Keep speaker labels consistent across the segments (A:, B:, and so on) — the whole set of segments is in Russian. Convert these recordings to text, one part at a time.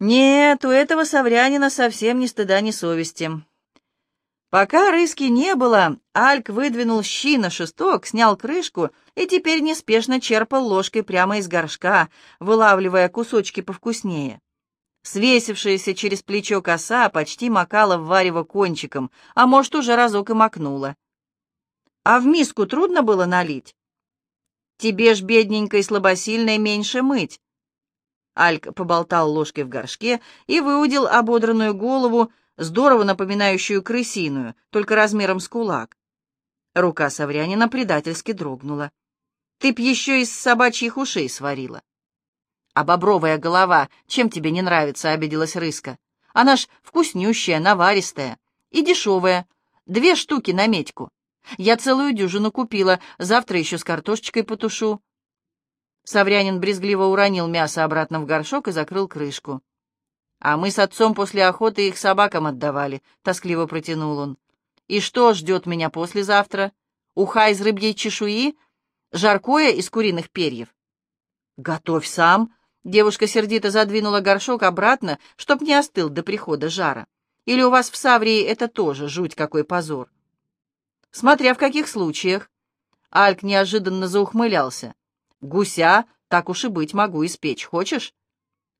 A: Нет, у этого саврянина совсем ни стыда, ни совести. Пока рыски не было, Альк выдвинул щи на шесток, снял крышку и теперь неспешно черпал ложкой прямо из горшка, вылавливая кусочки повкуснее. Свесившаяся через плечо коса почти макала в варево кончиком, а может, уже разок и макнула. «А в миску трудно было налить?» «Тебе ж, бедненькой слабосильной, меньше мыть». Альк поболтал ложкой в горшке и выудил ободранную голову, здорово напоминающую крысиную, только размером с кулак. Рука Саврянина предательски дрогнула. «Ты б еще из собачьих ушей сварила». «А бобровая голова чем тебе не нравится?» — обиделась Рыска. «Она ж вкуснющая, наваристая и дешевая. Две штуки на медьку. Я целую дюжину купила, завтра еще с картошечкой потушу». Саврянин брезгливо уронил мясо обратно в горшок и закрыл крышку. А мы с отцом после охоты их собакам отдавали, — тоскливо протянул он. И что ждет меня послезавтра? Уха из рыбьей чешуи? Жаркое из куриных перьев? Готовь сам. Девушка сердито задвинула горшок обратно, чтоб не остыл до прихода жара. Или у вас в Саврии это тоже жуть какой позор? Смотря в каких случаях. Альк неожиданно заухмылялся. Гуся, так уж и быть, могу испечь. Хочешь?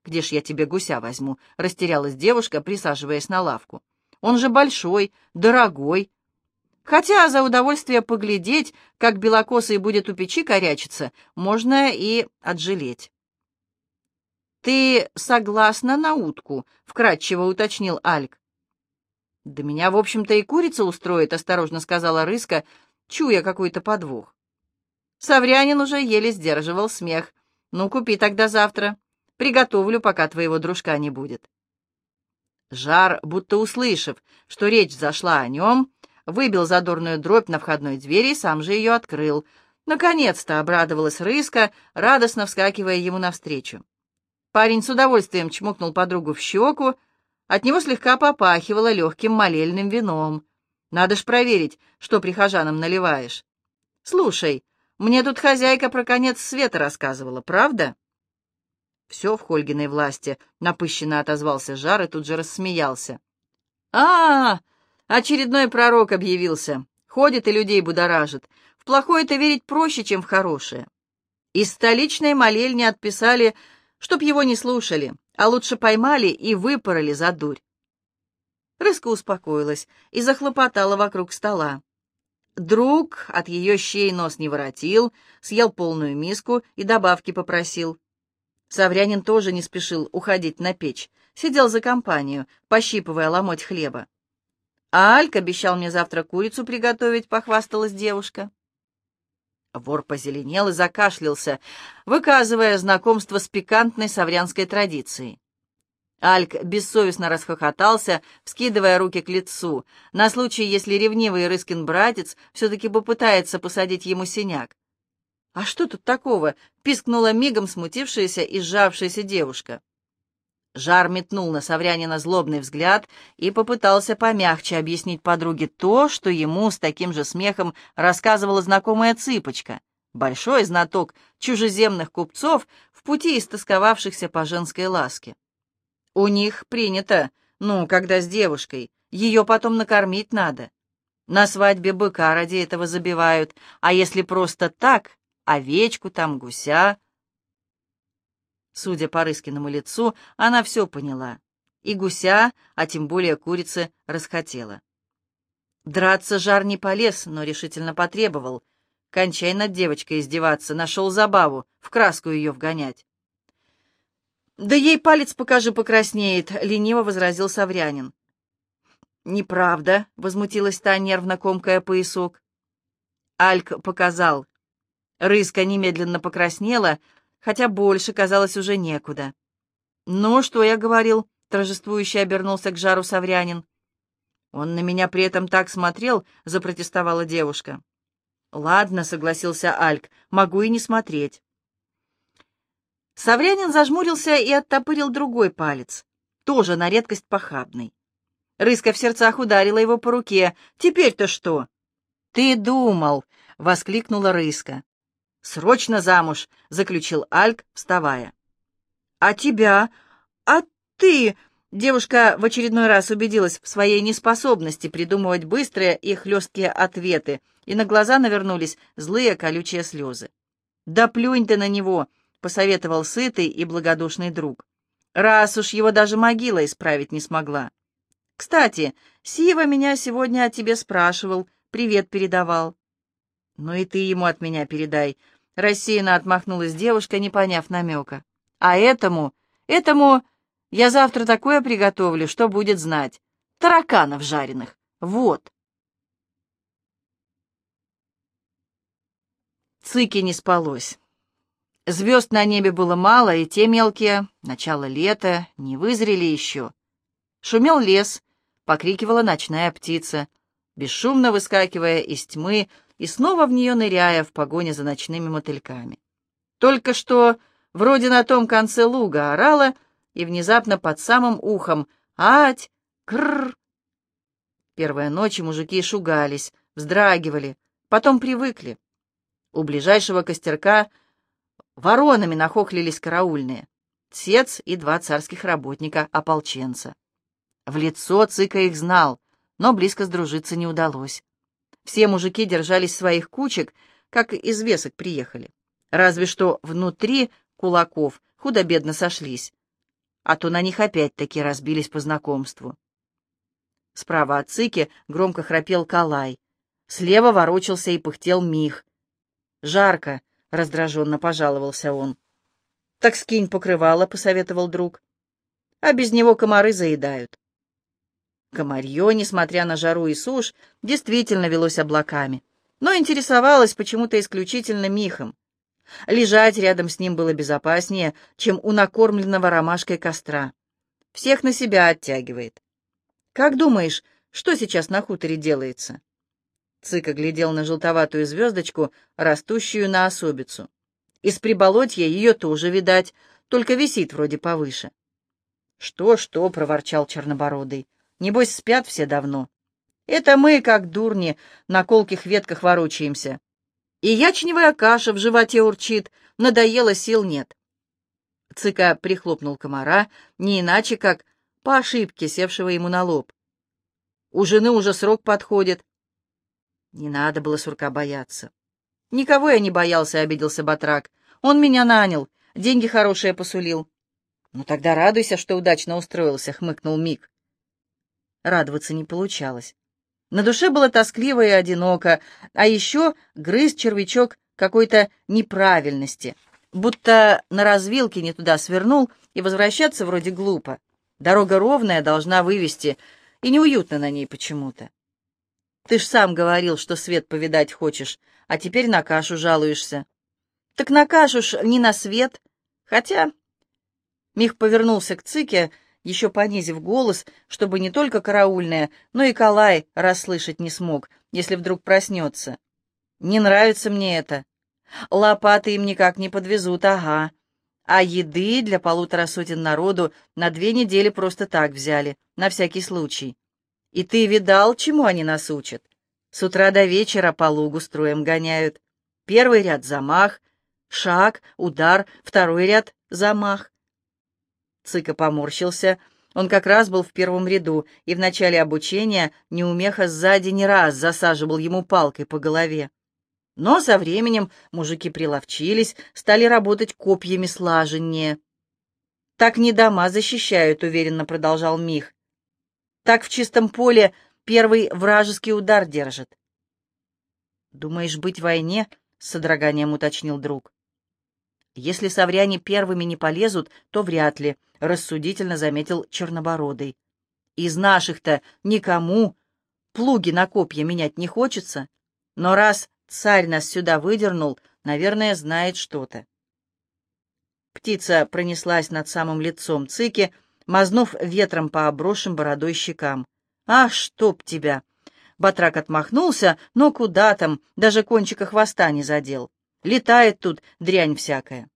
A: «Где ж я тебе гуся возьму?» — растерялась девушка, присаживаясь на лавку. «Он же большой, дорогой. Хотя за удовольствие поглядеть, как белокосый будет у печи корячиться, можно и отжалеть». «Ты согласна на утку?» — вкратчиво уточнил Альк. «Да меня, в общем-то, и курица устроит», — осторожно сказала Рыска, чуя какой-то подвох. Саврянин уже еле сдерживал смех. «Ну, купи тогда завтра». Приготовлю, пока твоего дружка не будет. Жар, будто услышав, что речь зашла о нем, выбил задорную дробь на входной двери и сам же ее открыл. Наконец-то обрадовалась Рыска, радостно вскакивая ему навстречу. Парень с удовольствием чмокнул подругу в щеку, от него слегка попахивало легким молельным вином. Надо ж проверить, что прихожанам наливаешь. Слушай, мне тут хозяйка про конец света рассказывала, правда? «Все в Хольгиной власти», — напыщенно отозвался Жар и тут же рассмеялся. а, -а, -а Очередной пророк объявился. Ходит и людей будоражит. В плохое-то верить проще, чем в хорошее. Из столичной молельни отписали, чтоб его не слушали, а лучше поймали и выпороли за дурь. Рыска успокоилась и захлопотала вокруг стола. Друг от ее щей нос не воротил, съел полную миску и добавки попросил. Саврянин тоже не спешил уходить на печь, сидел за компанию, пощипывая ломоть хлеба. «А Альк обещал мне завтра курицу приготовить», — похвасталась девушка. Вор позеленел и закашлялся, выказывая знакомство с пикантной саврянской традицией. Альк бессовестно расхохотался, вскидывая руки к лицу, на случай, если ревнивый Рыскин братец все-таки попытается посадить ему синяк. «А что тут такого?» — пискнула мигом смутившаяся и сжавшаяся девушка. Жар метнул на Саврянина злобный взгляд и попытался помягче объяснить подруге то, что ему с таким же смехом рассказывала знакомая цыпочка, большой знаток чужеземных купцов, в пути истосковавшихся по женской ласке. У них принято, ну, когда с девушкой, ее потом накормить надо. На свадьбе быка ради этого забивают, а если просто так, овечку там, гуся. Судя по Рыскиному лицу, она все поняла. И гуся, а тем более курицы, расхотела. Драться жар не полез, но решительно потребовал. Кончай над девочкой издеваться, нашел забаву, в краску ее вгонять. «Да ей палец покажи покраснеет», — лениво возразил Саврянин. «Неправда», — возмутилась та, нервно комкая поясок. Альк показал. Рыска немедленно покраснела, хотя больше, казалось, уже некуда. «Ну, что я говорил?» — торжествующе обернулся к жару Саврянин. «Он на меня при этом так смотрел», — запротестовала девушка. «Ладно», — согласился Альк, — «могу и не смотреть». Саврянин зажмурился и оттопырил другой палец, тоже на редкость похабный. Рыска в сердцах ударила его по руке. «Теперь-то что?» «Ты думал!» — воскликнула Рыска. «Срочно замуж!» — заключил Альк, вставая. «А тебя? А ты!» Девушка в очередной раз убедилась в своей неспособности придумывать быстрые и хлесткие ответы, и на глаза навернулись злые колючие слезы. «Да плюнь ты на него!» — посоветовал сытый и благодушный друг. «Раз уж его даже могила исправить не смогла. Кстати, Сива меня сегодня о тебе спрашивал, привет передавал». «Ну и ты ему от меня передай», — рассеянно отмахнулась девушка, не поняв намека. «А этому, этому я завтра такое приготовлю, что будет знать. Тараканов жареных. Вот. Цыки не спалось. Звезд на небе было мало, и те мелкие, начало лета, не вызрели еще. Шумел лес, покрикивала ночная птица, бесшумно выскакивая из тьмы и снова в нее ныряя в погоне за ночными мотыльками. Только что вроде на том конце луга орала — и внезапно под самым ухом «Ать! Крррр!». Первые ночи мужики шугались, вздрагивали, потом привыкли. У ближайшего костерка воронами нахохлились караульные, тец и два царских работника-ополченца. В лицо Цыка их знал, но близко сдружиться не удалось. Все мужики держались своих кучек, как из весок приехали. Разве что внутри кулаков худо-бедно сошлись а то на них опять-таки разбились по знакомству. Справа от Цики громко храпел Калай. Слева ворочался и пыхтел Мих. «Жарко», — раздраженно пожаловался он. «Так скинь покрывало», — посоветовал друг. «А без него комары заедают». Комарье, несмотря на жару и сушь, действительно велось облаками, но интересовалось почему-то исключительно Михом. Лежать рядом с ним было безопаснее, чем у накормленного ромашкой костра. Всех на себя оттягивает. «Как думаешь, что сейчас на хуторе делается?» Цыка глядел на желтоватую звездочку, растущую на особицу. Из приболотья ее тоже видать, только висит вроде повыше. «Что-что?» — проворчал Чернобородый. «Небось, спят все давно. Это мы, как дурни, на колких ветках ворочаемся. И ячневая каша в животе урчит, надоело, сил нет. Цыка прихлопнул комара, не иначе, как по ошибке севшего ему на лоб. У жены уже срок подходит. Не надо было сурка бояться. Никого я не боялся, обиделся Батрак. Он меня нанял, деньги хорошие посулил. Ну тогда радуйся, что удачно устроился, хмыкнул Мик. Радоваться не получалось. На душе было тоскливо и одиноко, а еще грыз червячок какой-то неправильности, будто на развилке не туда свернул, и возвращаться вроде глупо. Дорога ровная, должна вывести, и неуютно на ней почему-то. Ты ж сам говорил, что свет повидать хочешь, а теперь на кашу жалуешься. Так на кашу ж не на свет, хотя... Мих повернулся к Цике, еще понизив голос, чтобы не только караульная, но и Калай расслышать не смог, если вдруг проснется. «Не нравится мне это. Лопаты им никак не подвезут, ага. А еды для полутора сотен народу на две недели просто так взяли, на всякий случай. И ты видал, чему они нас учат? С утра до вечера по лугу строем гоняют. Первый ряд — замах, шаг, удар, второй ряд — замах. Цыка поморщился. Он как раз был в первом ряду, и в начале обучения неумеха сзади не раз засаживал ему палкой по голове. Но со временем мужики приловчились, стали работать копьями слаженнее. «Так не дома защищают», — уверенно продолжал Мих. «Так в чистом поле первый вражеский удар держит». «Думаешь, быть в войне?» — с содроганием уточнил друг. «Если совряне первыми не полезут, то вряд ли», — рассудительно заметил Чернобородый. «Из наших-то никому плуги на копья менять не хочется, но раз царь нас сюда выдернул, наверное, знает что-то». Птица пронеслась над самым лицом Цики, мазнув ветром по обросшим бородой щекам. «А, чтоб тебя!» Батрак отмахнулся, но куда там, даже кончика хвоста не задел. Летает тут дрянь всякая.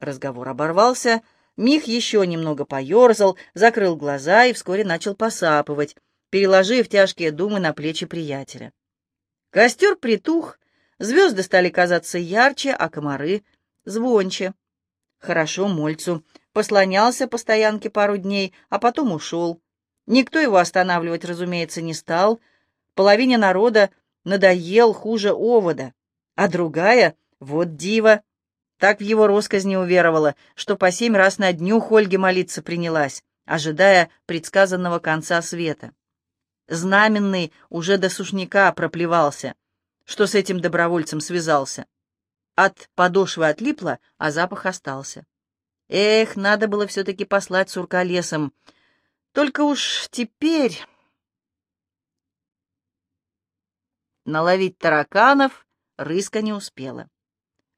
A: Разговор оборвался, Мих еще немного поерзал, закрыл глаза и вскоре начал посапывать, переложив тяжкие думы на плечи приятеля. Костер притух, звезды стали казаться ярче, а комары — звонче. Хорошо Мольцу послонялся по стоянке пару дней, а потом ушел. Никто его останавливать, разумеется, не стал. Половине народа надоел хуже овода, а другая, вот дива, так в его росказни уверовала, что по семь раз на дню Хольге молиться принялась, ожидая предсказанного конца света. Знаменный уже до сушняка проплевался, что с этим добровольцем связался. От подошвы отлипло, а запах остался. Эх, надо было все-таки послать сурка лесом. Только уж теперь... Наловить тараканов рыска не успела.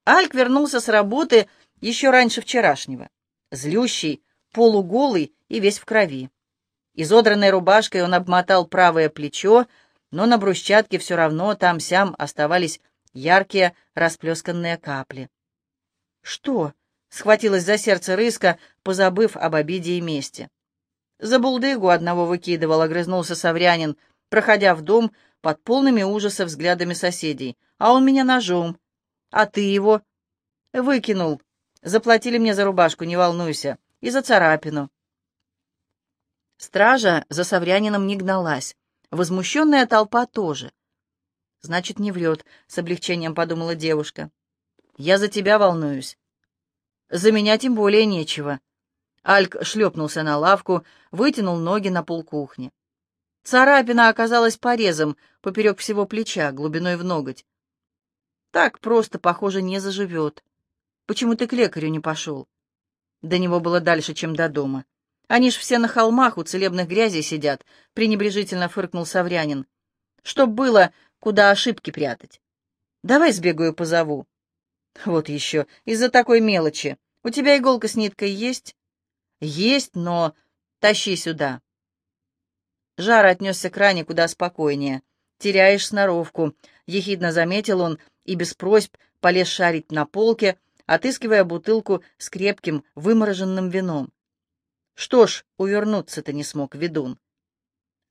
A: Альк вернулся с работы еще раньше вчерашнего. Злющий, полуголый и весь в крови. Изодранной рубашкой он обмотал правое плечо, но на брусчатке все равно там-сям оставались яркие расплесканные капли. «Что?» — схватилась за сердце рыска, позабыв об обиде и мести. «За булдыгу одного выкидывал», — огрызнулся Саврянин, проходя в дом под полными ужаса взглядами соседей. «А он меня ножом. А ты его?» «Выкинул. Заплатили мне за рубашку, не волнуйся. И за царапину». Стража за Саврянином не гналась. Возмущенная толпа тоже. «Значит, не врет», — с облегчением подумала девушка. «Я за тебя волнуюсь». «За меня тем более нечего». Альк шлепнулся на лавку, вытянул ноги на пол кухни. Царапина оказалась порезом поперек всего плеча, глубиной в ноготь. Так просто, похоже, не заживет. Почему ты к лекарю не пошел? До него было дальше, чем до дома. Они ж все на холмах у целебных грязей сидят, пренебрежительно фыркнул Саврянин. Чтоб было, куда ошибки прятать. Давай сбегаю позову. Вот еще, из-за такой мелочи. У тебя иголка с ниткой есть? Есть, но тащи сюда. Жар отнесся к ране куда спокойнее. «Теряешь сноровку», — ехидно заметил он и без просьб полез шарить на полке, отыскивая бутылку с крепким вымороженным вином. Что ж, увернуться-то не смог ведун.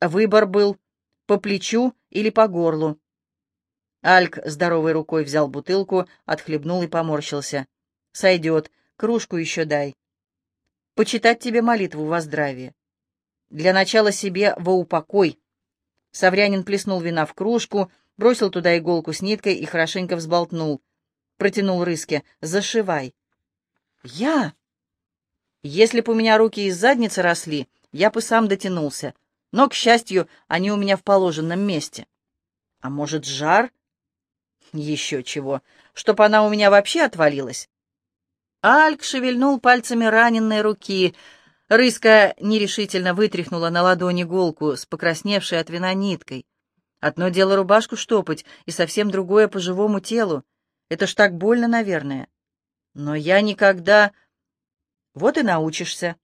A: Выбор был по плечу или по горлу. Альк здоровой рукой взял бутылку, отхлебнул и поморщился. «Сойдет, кружку еще дай. Почитать тебе молитву во здравие. Для начала себе во упокой». Саврянин плеснул вина в кружку, бросил туда иголку с ниткой и хорошенько взболтнул. Протянул рыске. «Зашивай». «Я?» Если бы у меня руки из задницы росли, я бы сам дотянулся. Но, к счастью, они у меня в положенном месте. А может, жар? Еще чего. Чтоб она у меня вообще отвалилась? Альк шевельнул пальцами раненной руки. Рыска нерешительно вытряхнула на ладони иголку с покрасневшей от вина ниткой. Одно дело рубашку штопать, и совсем другое по живому телу. Это ж так больно, наверное. Но я никогда... Вот и научишься.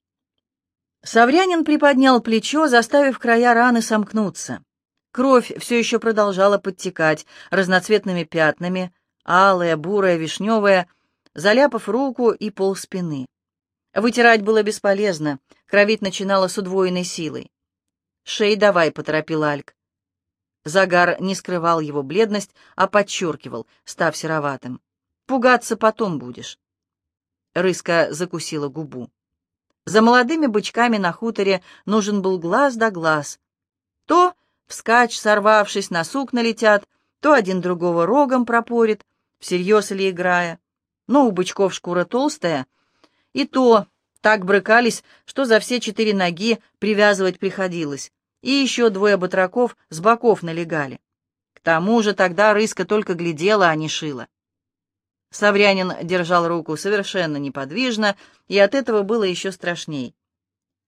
A: Саврянин приподнял плечо, заставив края раны сомкнуться. Кровь все еще продолжала подтекать разноцветными пятнами, алая, бурая, вишневая, заляпав руку и пол спины. Вытирать было бесполезно, кровить начинала с удвоенной силой. «Шей давай», — поторопил Альк. Загар не скрывал его бледность, а подчеркивал, став сероватым. «Пугаться потом будешь». Рыска закусила губу. За молодыми бычками на хуторе нужен был глаз да глаз. То, вскачь, сорвавшись, на сук налетят, то один другого рогом пропорит, всерьез или играя. Но у бычков шкура толстая, и то так брыкались, что за все четыре ноги привязывать приходилось, и еще двое батраков с боков налегали. К тому же тогда рыска только глядела, а не шила. Саврянин держал руку совершенно неподвижно, и от этого было еще страшней.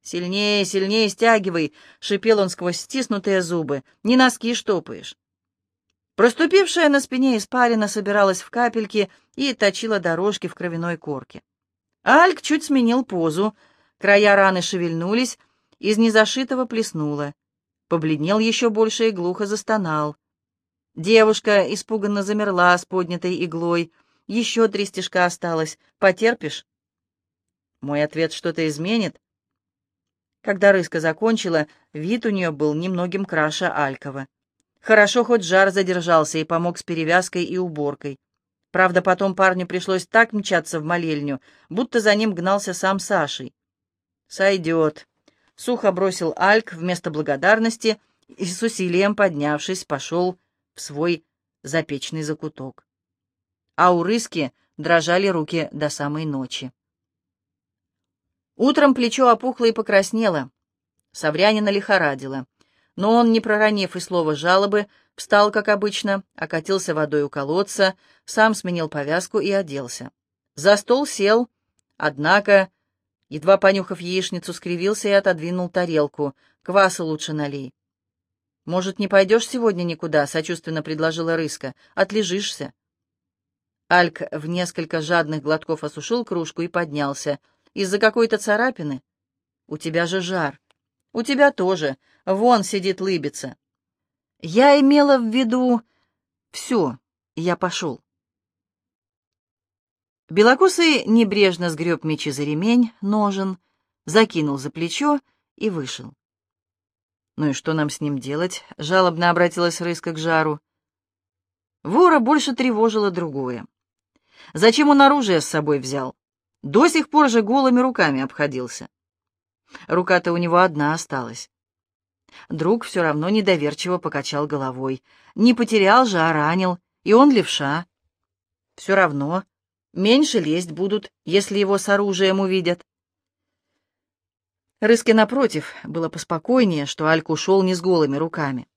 A: «Сильнее, сильнее стягивай!» — шипел он сквозь стиснутые зубы. «Не носки штопаешь!» Проступившая на спине испарина собиралась в капельки и точила дорожки в кровяной корке. Альк чуть сменил позу, края раны шевельнулись, из незашитого плеснуло. Побледнел еще больше и глухо застонал. Девушка испуганно замерла с поднятой иглой — еще три стежка осталось. Потерпишь?» Мой ответ что-то изменит. Когда рыска закончила, вид у нее был немногим краше Алькова. Хорошо, хоть жар задержался и помог с перевязкой и уборкой. Правда, потом парню пришлось так мчаться в молельню, будто за ним гнался сам Сашей. «Сойдет», — сухо бросил Альк вместо благодарности и с усилием поднявшись, пошел в свой запечный закуток. А у рыски дрожали руки до самой ночи. Утром плечо опухло и покраснело. Саврянина лихорадило. Но он, не проронив и слова жалобы, встал, как обычно, окатился водой у колодца, сам сменил повязку и оделся. За стол сел, однако, едва понюхав яичницу, скривился и отодвинул тарелку. «Кваса лучше налей». «Может, не пойдешь сегодня никуда?» — сочувственно предложила Рыска. «Отлежишься». Альк в несколько жадных глотков осушил кружку и поднялся. «Из-за какой-то царапины? У тебя же жар. У тебя тоже. Вон сидит лыбица». «Я имела в виду...» «Все, я пошел». Белокусый небрежно сгреб мечи за ремень, ножен, закинул за плечо и вышел. «Ну и что нам с ним делать?» — жалобно обратилась Рыска к жару. Вора больше тревожило другое. Зачем он оружие с собой взял? До сих пор же голыми руками обходился. Рука-то у него одна осталась. Друг все равно недоверчиво покачал головой. Не потерял же, а ранил. И он левша. Все равно. Меньше лезть будут, если его с оружием увидят. Рыске, напротив, было поспокойнее, что Альк ушел не с голыми руками.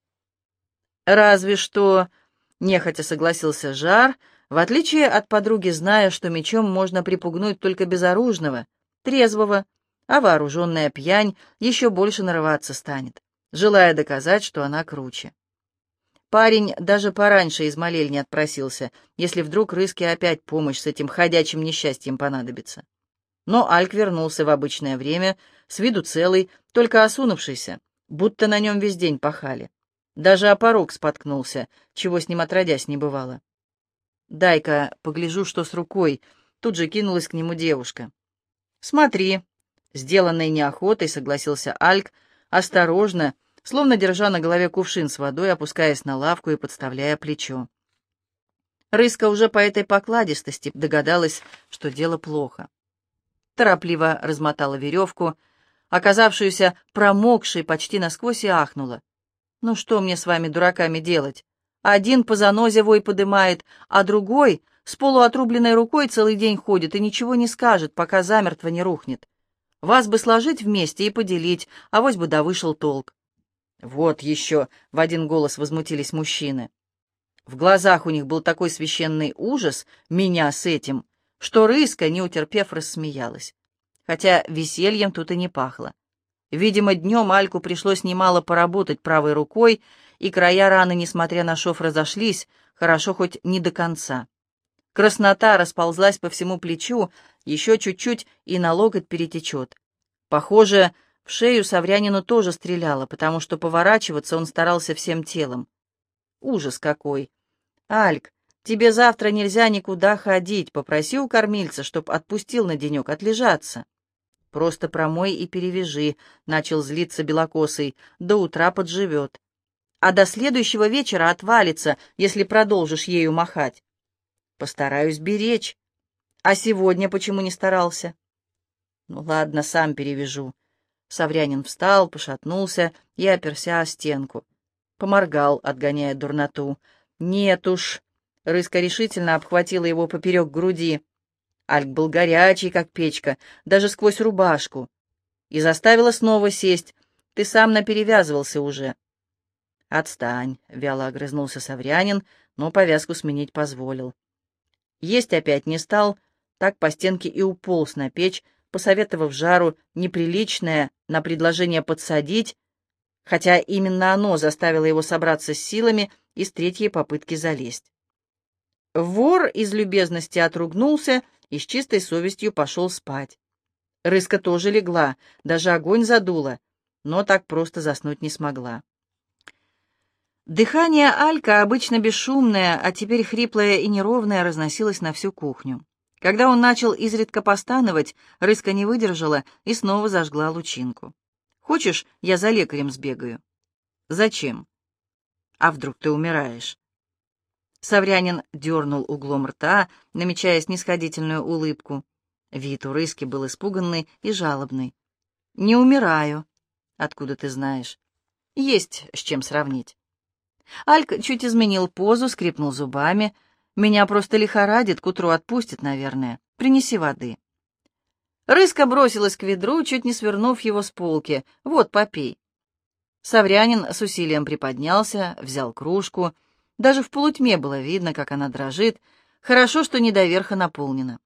A: «Разве что...» — нехотя согласился Жар, в отличие от подруги, зная, что мечом можно припугнуть только безоружного, трезвого, а вооруженная пьянь еще больше нарываться станет, желая доказать, что она круче. Парень даже пораньше из молельни отпросился, если вдруг Рыске опять помощь с этим ходячим несчастьем понадобится. Но Альк вернулся в обычное время, с виду целый, только осунувшийся, будто на нем весь день пахали. Даже о порог споткнулся, чего с ним отродясь не бывало. «Дай-ка погляжу, что с рукой», — тут же кинулась к нему девушка. «Смотри», — сделанной неохотой согласился Альк, осторожно, словно держа на голове кувшин с водой, опускаясь на лавку и подставляя плечо. Рыска уже по этой покладистости догадалась, что дело плохо торопливо размотала веревку, оказавшуюся промокшей почти насквозь, и ахнула. «Ну что мне с вами, дураками, делать? Один по занозе вой подымает, а другой с полуотрубленной рукой целый день ходит и ничего не скажет, пока замертво не рухнет. Вас бы сложить вместе и поделить, а вось бы да вышел толк». «Вот еще!» — в один голос возмутились мужчины. В глазах у них был такой священный ужас, меня с этим, что Рыска, не утерпев, рассмеялась. Хотя весельем тут и не пахло. Видимо, днем Альку пришлось немало поработать правой рукой, и края раны, несмотря на шов, разошлись, хорошо хоть не до конца. Краснота расползлась по всему плечу, еще чуть-чуть и на локоть перетечет. Похоже, в шею Саврянину тоже стреляло, потому что поворачиваться он старался всем телом. Ужас какой! Альк, Тебе завтра нельзя никуда ходить. Попроси у кормильца, чтоб отпустил на денек отлежаться. Просто промой и перевяжи, — начал злиться белокосый. До утра подживет. А до следующего вечера отвалится, если продолжишь ею махать. Постараюсь беречь. А сегодня почему не старался? Ну ладно, сам перевяжу. Саврянин встал, пошатнулся и оперся о стенку. Поморгал, отгоняя дурноту. Нет уж, Рыска решительно обхватила его поперек груди. Альк был горячий, как печка, даже сквозь рубашку. И заставила снова сесть. Ты сам наперевязывался уже. «Отстань», — вяло огрызнулся Саврянин, но повязку сменить позволил. Есть опять не стал, так по стенке и уполз на печь, посоветовав жару неприличное на предложение подсадить, хотя именно оно заставило его собраться с силами и с третьей попытки залезть. Вор из любезности отругнулся и с чистой совестью пошел спать. Рыска тоже легла, даже огонь задула, но так просто заснуть не смогла. Дыхание Алька, обычно бесшумное, а теперь хриплое и неровное, разносилось на всю кухню. Когда он начал изредка постановать, Рыска не выдержала и снова зажгла лучинку. «Хочешь, я за лекарем сбегаю?» «Зачем?» «А вдруг ты умираешь?» Саврянин дернул углом рта, намечая снисходительную улыбку. Вид у рыски был испуганный и жалобный. «Не умираю». «Откуда ты знаешь?» «Есть с чем сравнить». Альк чуть изменил позу, скрипнул зубами. «Меня просто лихорадит, к утру отпустит, наверное. Принеси воды». Рыска бросилась к ведру, чуть не свернув его с полки. «Вот, попей». Саврянин с усилием приподнялся, взял кружку. Даже в полутьме было видно, как она дрожит. Хорошо, что не до верха наполнена.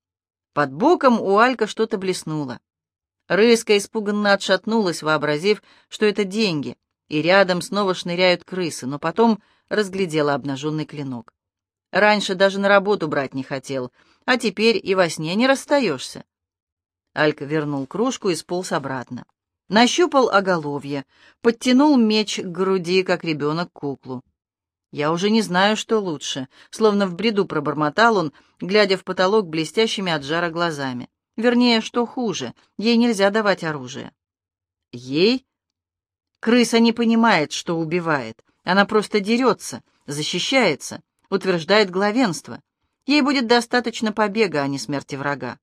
A: Под боком у Алька что-то блеснуло. Рыска испуганно отшатнулась, вообразив, что это деньги, и рядом снова шныряют крысы, но потом разглядела обнаженный клинок. Раньше даже на работу брать не хотел, а теперь и во сне не расстаешься. Алька вернул кружку и сполз обратно. Нащупал оголовье, подтянул меч к груди, как ребенок куклу. Я уже не знаю, что лучше, словно в бреду пробормотал он, глядя в потолок блестящими от жара глазами. Вернее, что хуже, ей нельзя давать оружие. Ей? Крыса не понимает, что убивает. Она просто дерется, защищается, утверждает главенство. Ей будет достаточно побега, а не смерти врага.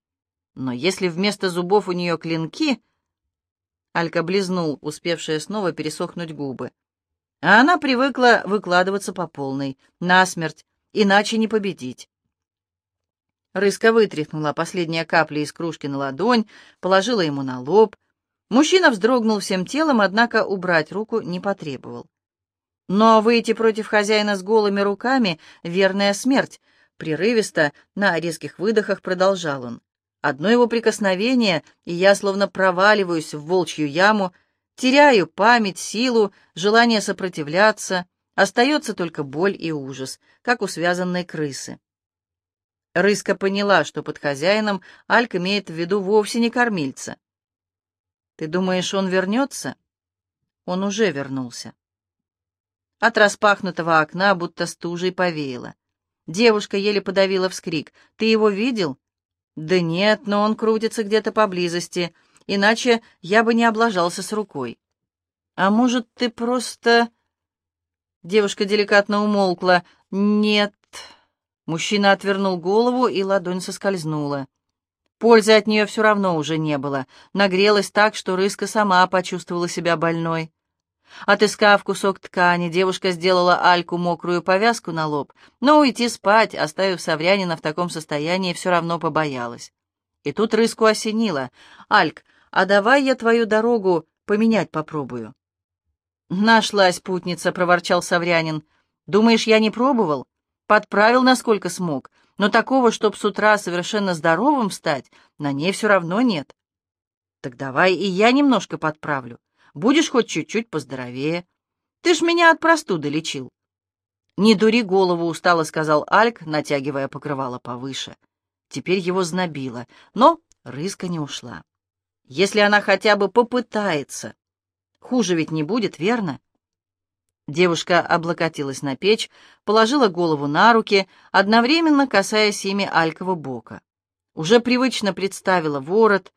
A: Но если вместо зубов у нее клинки... Алька близнул, успевшая снова пересохнуть губы. А она привыкла выкладываться по полной, насмерть, иначе не победить. Рыска вытряхнула последние капли из кружки на ладонь, положила ему на лоб. Мужчина вздрогнул всем телом, однако убрать руку не потребовал. Но выйти против хозяина с голыми руками — верная смерть. Прерывисто, на резких выдохах продолжал он. Одно его прикосновение, и я словно проваливаюсь в волчью яму — Теряю память, силу, желание сопротивляться. Остается только боль и ужас, как у связанной крысы. Рыска поняла, что под хозяином Альк имеет в виду вовсе не кормильца. «Ты думаешь, он вернется?» Он уже вернулся. От распахнутого окна будто стужей повеяло. Девушка еле подавила вскрик. «Ты его видел?» «Да нет, но он крутится где-то поблизости иначе я бы не облажался с рукой. А может, ты просто...» Девушка деликатно умолкла. «Нет». Мужчина отвернул голову, и ладонь соскользнула. Пользы от нее все равно уже не было. Нагрелась так, что рыска сама почувствовала себя больной. Отыскав кусок ткани, девушка сделала Альку мокрую повязку на лоб, но уйти спать, оставив Саврянина в таком состоянии, все равно побоялась. И тут рыску осенило. «Альк, а давай я твою дорогу поменять попробую». «Нашлась путница», — проворчал Саврянин. «Думаешь, я не пробовал? Подправил, насколько смог, но такого, чтоб с утра совершенно здоровым стать, на ней все равно нет». «Так давай и я немножко подправлю. Будешь хоть чуть-чуть поздоровее. Ты ж меня от простуды лечил». «Не дури голову», — устало сказал Альк, натягивая покрывало повыше. Теперь его знобило, но рыска не ушла. Если она хотя бы попытается. Хуже ведь не будет, верно? Девушка облокотилась на печь, положила голову на руки, одновременно касаясь ими Алькова бока. Уже привычно представила ворот,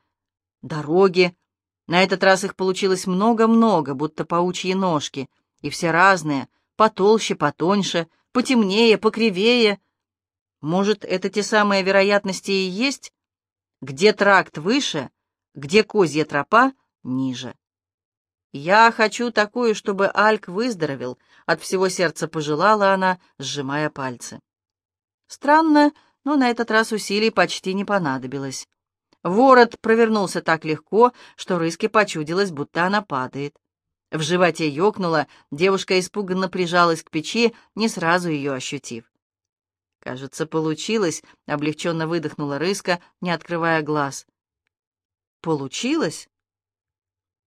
A: дороги. На этот раз их получилось много-много, будто паучьи ножки, и все разные, потолще, потоньше, потемнее, покривее. Может, это те самые вероятности и есть? Где тракт выше — где козья тропа ниже. «Я хочу такую, чтобы Альк выздоровел», — от всего сердца пожелала она, сжимая пальцы. Странно, но на этот раз усилий почти не понадобилось. Ворот провернулся так легко, что рыске почудилось, будто она падает. В животе ёкнуло, девушка испуганно прижалась к печи, не сразу ее ощутив. «Кажется, получилось», — облегченно выдохнула рыска, не открывая глаз. Получилось?